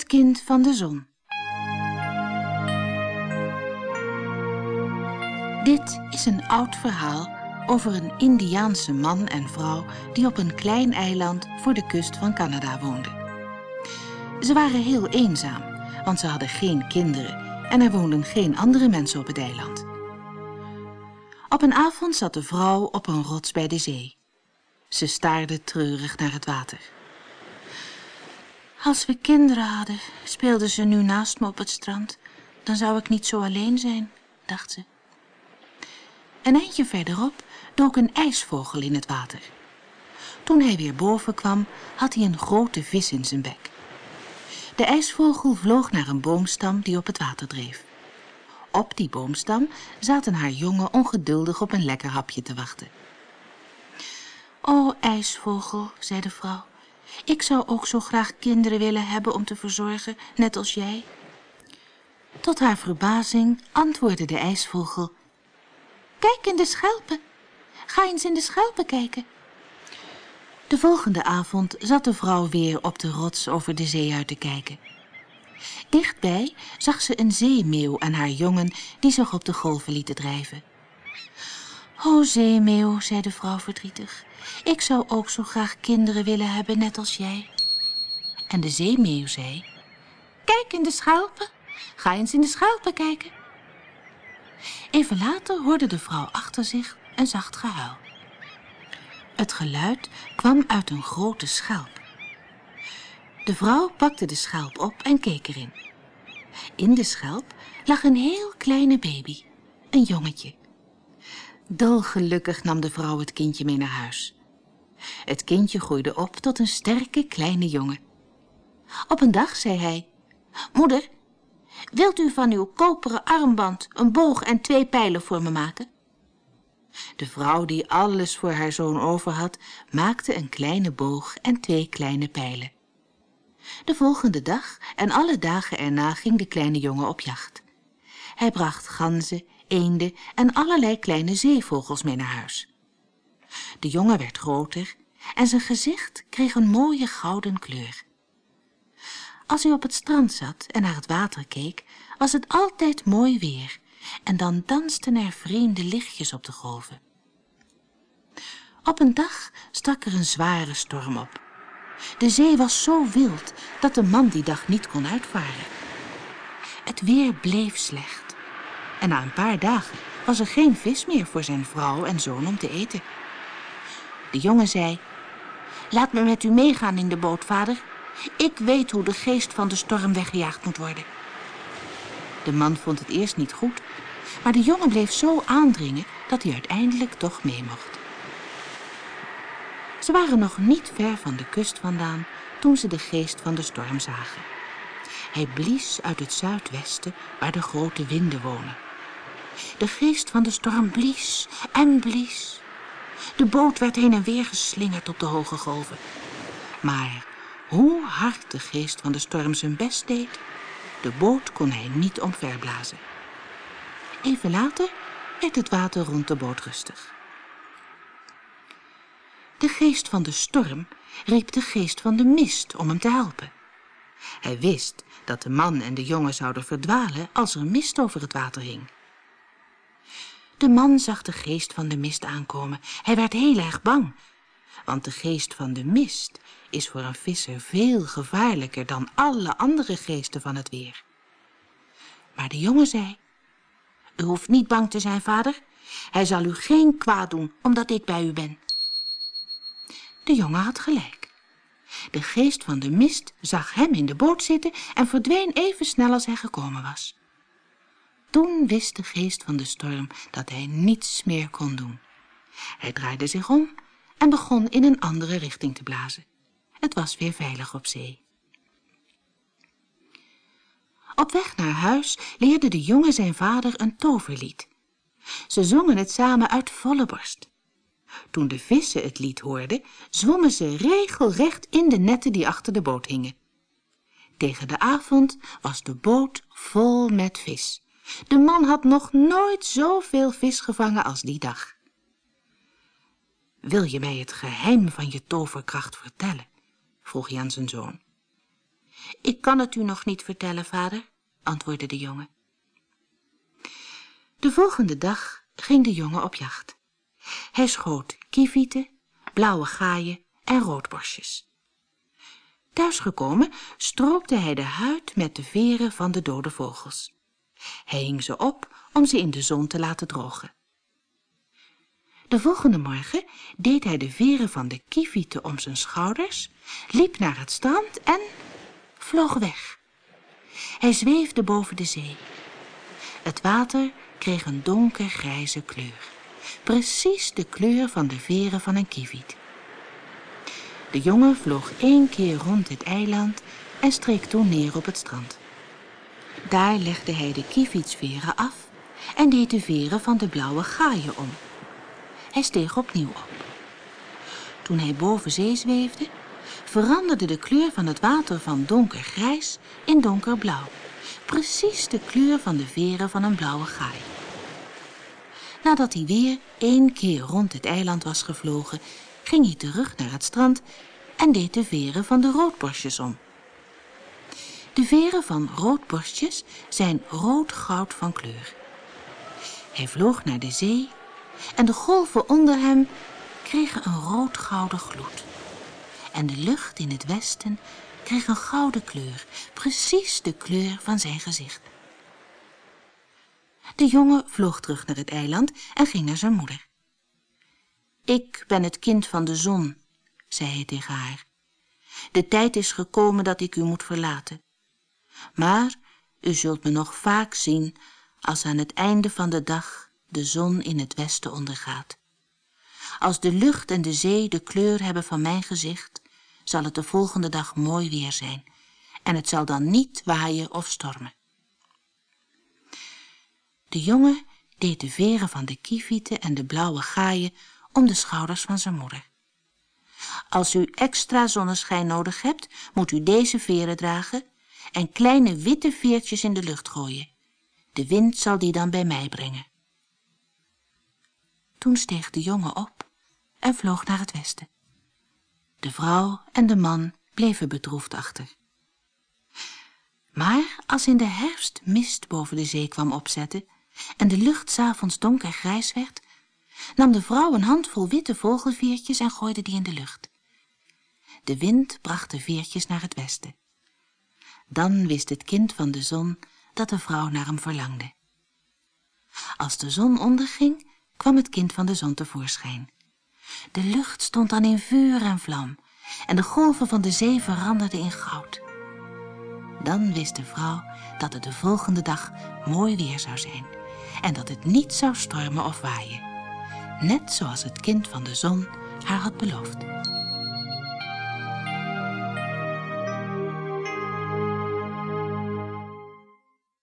Het kind van de zon. Dit is een oud verhaal over een Indiaanse man en vrouw die op een klein eiland voor de kust van Canada woonden. Ze waren heel eenzaam, want ze hadden geen kinderen en er woonden geen andere mensen op het eiland. Op een avond zat de vrouw op een rots bij de zee. Ze staarde treurig naar het water. Als we kinderen hadden, speelden ze nu naast me op het strand. Dan zou ik niet zo alleen zijn, dacht ze. Een eindje verderop dook een ijsvogel in het water. Toen hij weer boven kwam, had hij een grote vis in zijn bek. De ijsvogel vloog naar een boomstam die op het water dreef. Op die boomstam zaten haar jongen ongeduldig op een lekker hapje te wachten. O, ijsvogel, zei de vrouw, ik zou ook zo graag kinderen willen hebben om te verzorgen, net als jij. Tot haar verbazing antwoordde de ijsvogel, Kijk in de schelpen. Ga eens in de schelpen kijken. De volgende avond zat de vrouw weer op de rots over de zee uit te kijken. Dichtbij zag ze een zeemeeuw en haar jongen die zich op de golven lieten drijven. O zeemeeuw, zei de vrouw verdrietig, ik zou ook zo graag kinderen willen hebben, net als jij. En de zeemeeuw zei, kijk in de schelpen, ga eens in de schelpen kijken. Even later hoorde de vrouw achter zich een zacht gehuil. Het geluid kwam uit een grote schelp. De vrouw pakte de schelp op en keek erin. In de schelp lag een heel kleine baby, een jongetje. Dolgelukkig nam de vrouw het kindje mee naar huis. Het kindje groeide op tot een sterke kleine jongen. Op een dag zei hij, Moeder, Wilt u van uw koperen armband een boog en twee pijlen voor me maken? De vrouw die alles voor haar zoon over had, maakte een kleine boog en twee kleine pijlen. De volgende dag en alle dagen erna ging de kleine jongen op jacht. Hij bracht ganzen, eenden en allerlei kleine zeevogels mee naar huis. De jongen werd groter en zijn gezicht kreeg een mooie gouden kleur. Als hij op het strand zat en naar het water keek, was het altijd mooi weer en dan dansten er vreemde lichtjes op de golven. Op een dag stak er een zware storm op. De zee was zo wild dat de man die dag niet kon uitvaren. Het weer bleef slecht en na een paar dagen was er geen vis meer voor zijn vrouw en zoon om te eten. De jongen zei, laat me met u meegaan in de boot, vader. Ik weet hoe de geest van de storm weggejaagd moet worden. De man vond het eerst niet goed, maar de jongen bleef zo aandringen dat hij uiteindelijk toch mee mocht. Ze waren nog niet ver van de kust vandaan toen ze de geest van de storm zagen. Hij blies uit het zuidwesten waar de grote winden wonen. De geest van de storm blies en blies. De boot werd heen en weer geslingerd op de hoge golven. Maar hoe hard de geest van de storm zijn best deed, de boot kon hij niet omverblazen. Even later werd het water rond de boot rustig. De geest van de storm riep de geest van de mist om hem te helpen. Hij wist dat de man en de jongen zouden verdwalen als er mist over het water hing. De man zag de geest van de mist aankomen. Hij werd heel erg bang, want de geest van de mist is voor een visser veel gevaarlijker dan alle andere geesten van het weer. Maar de jongen zei, u hoeft niet bang te zijn, vader. Hij zal u geen kwaad doen, omdat ik bij u ben. De jongen had gelijk. De geest van de mist zag hem in de boot zitten en verdween even snel als hij gekomen was. Toen wist de geest van de storm dat hij niets meer kon doen. Hij draaide zich om en begon in een andere richting te blazen. Het was weer veilig op zee. Op weg naar huis leerde de jongen zijn vader een toverlied. Ze zongen het samen uit volle borst. Toen de vissen het lied hoorden, zwommen ze regelrecht in de netten die achter de boot hingen. Tegen de avond was de boot vol met vis. De man had nog nooit zoveel vis gevangen als die dag. Wil je mij het geheim van je toverkracht vertellen? vroeg hij aan zijn zoon. Ik kan het u nog niet vertellen, vader, antwoordde de jongen. De volgende dag ging de jongen op jacht. Hij schoot kievieten, blauwe gaaien en roodborstjes. Thuisgekomen stroopte hij de huid met de veren van de dode vogels. Hij hing ze op om ze in de zon te laten drogen. De volgende morgen deed hij de veren van de kievieten om zijn schouders, liep naar het strand en vloog weg. Hij zweefde boven de zee. Het water kreeg een donkergrijze kleur, precies de kleur van de veren van een kieviet. De jongen vloog één keer rond het eiland en streek toen neer op het strand. Daar legde hij de kievietsveren af en deed de veren van de blauwe gaaien om. Hij steeg opnieuw op. Toen hij boven zee zweefde, veranderde de kleur van het water van donkergrijs in donkerblauw. Precies de kleur van de veren van een blauwe gaai. Nadat hij weer één keer rond het eiland was gevlogen, ging hij terug naar het strand en deed de veren van de roodborstjes om. De veren van roodborstjes zijn rood-goud van kleur. Hij vloog naar de zee en de golven onder hem kregen een rood-gouden gloed. En de lucht in het westen kreeg een gouden kleur, precies de kleur van zijn gezicht. De jongen vloog terug naar het eiland en ging naar zijn moeder. Ik ben het kind van de zon, zei hij tegen haar. De tijd is gekomen dat ik u moet verlaten. Maar u zult me nog vaak zien als aan het einde van de dag de zon in het westen ondergaat. Als de lucht en de zee de kleur hebben van mijn gezicht, zal het de volgende dag mooi weer zijn en het zal dan niet waaien of stormen. De jongen deed de veren van de kievieten en de blauwe gaaien om de schouders van zijn moeder. Als u extra zonneschijn nodig hebt, moet u deze veren dragen en kleine witte veertjes in de lucht gooien. De wind zal die dan bij mij brengen. Toen steeg de jongen op en vloog naar het westen. De vrouw en de man bleven bedroefd achter. Maar als in de herfst mist boven de zee kwam opzetten en de lucht s'avonds donkergrijs werd, nam de vrouw een handvol witte vogelveertjes en gooide die in de lucht. De wind bracht de veertjes naar het westen. Dan wist het kind van de zon dat de vrouw naar hem verlangde. Als de zon onderging, kwam het kind van de zon tevoorschijn. De lucht stond dan in vuur en vlam en de golven van de zee veranderden in goud. Dan wist de vrouw dat het de volgende dag mooi weer zou zijn en dat het niet zou stormen of waaien, net zoals het kind van de zon haar had beloofd.